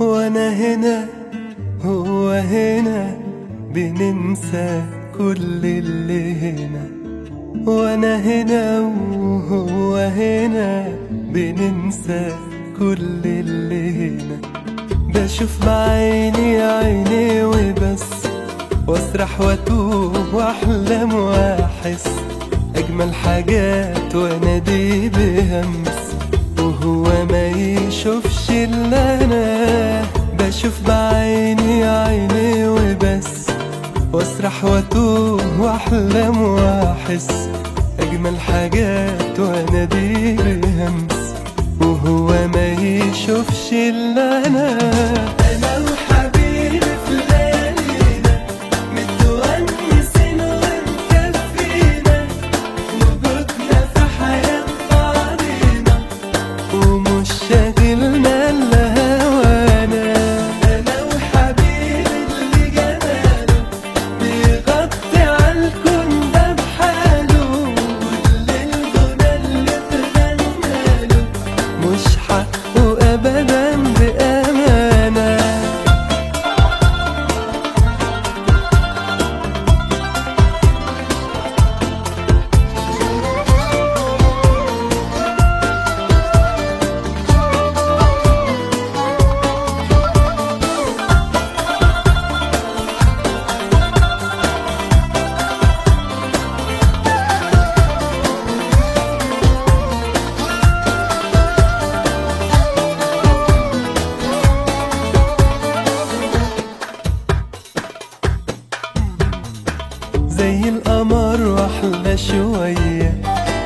وأنا هنا هو هنا. بننسى كل اللي هنا. وأنا هنا وهو هنا. بننسى كل اللي هنا. بشوف بعيني عيني وبس. واسرح واتوه واحلم واحس. أجمل حاجات وأنا دي بهمس. وهو ما يشوفش إلا أنا. بشوف بعيني عيني وبس. واسرح واتوه واحلم واحس. أجمل حاجات وأنا دي بهمس وهو ما يشوفش إلا أنا. أنا زي القمر واحلى شوية.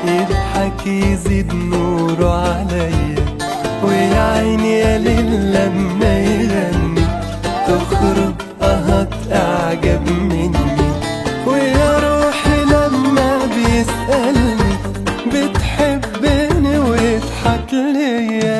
يضحك يزيد نوره عليا. ويا عيني يا ليل لما يغني. تخرج قهط أعجب مني. ويا روحي لما بيسألني بتحبني ويضحك ليا.